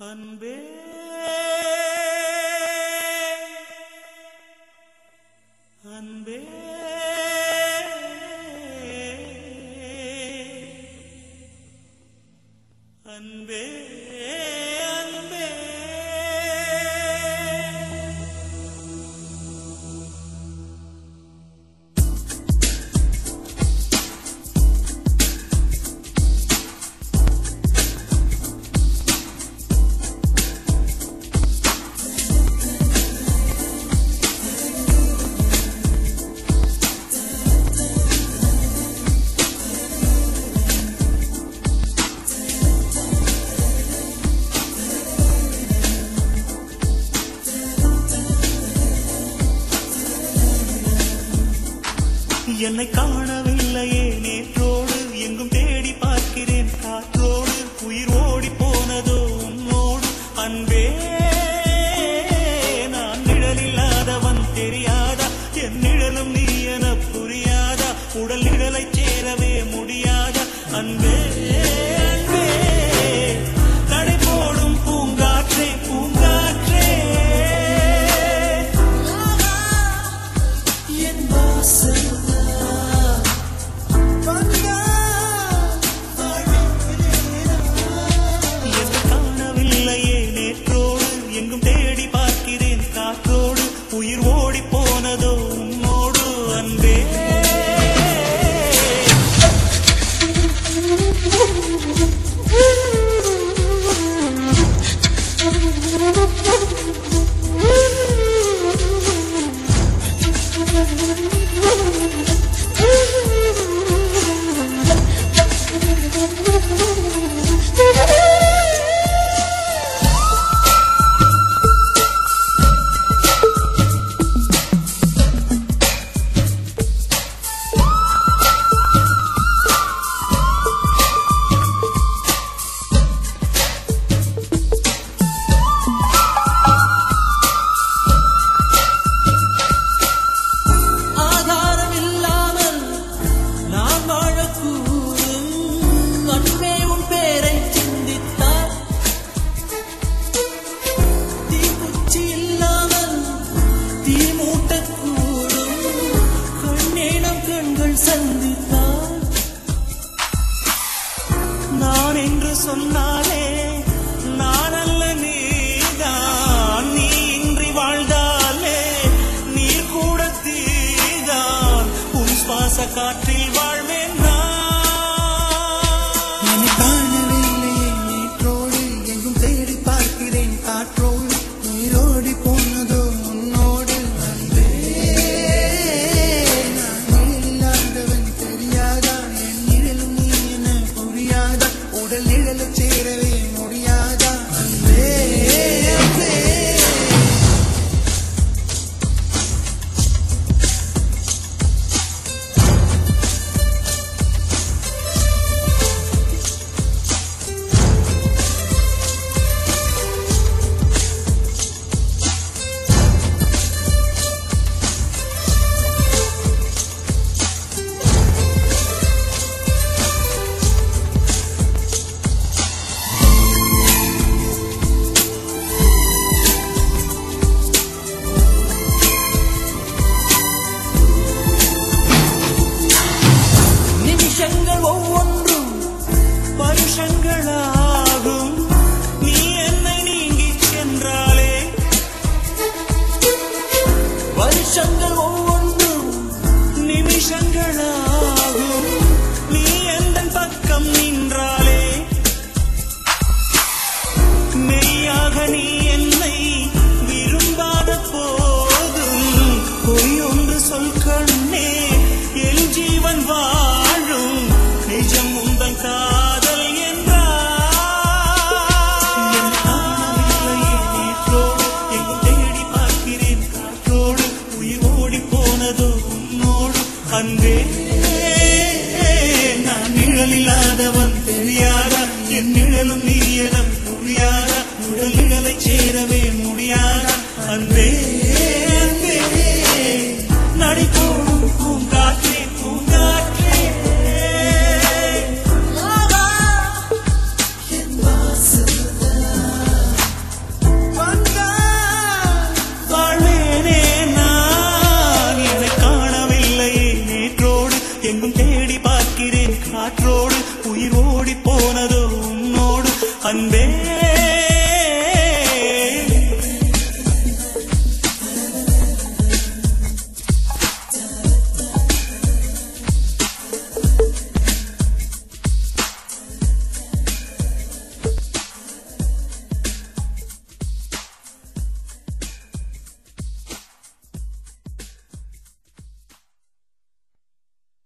அன்பே. அன்பே. அன்பே. என்னை காணவில்லையே நேற்றோடு எங்கும் தேடி பார்க்கிறேன். காற்றோடு உயிர் ஓடி போனதோ உன்னோடு அன்பே. நான் நிழல் இல்லாதவன் தெரியாதா? என் நிழலும் நீ என புரியாதா? உடல் உயிர் ஓடி போனதோ உன்னோடு அன்பே கண்கள் சந்தித்தார் நான் என்று சொன்னாலே நிமிஷங்கள் ஒவ்வொன்றும் நிமிஷங்களாகும். நீ எந்த பக்கம் நின்றாலே? மெய்யாக நீ அன்பே நான் நிழலில்லாதவன் தெரியாதா? என் நிழலும் நீ புரியாதா? உடல் நிழலை சேரவே முடியாதா? அன்பே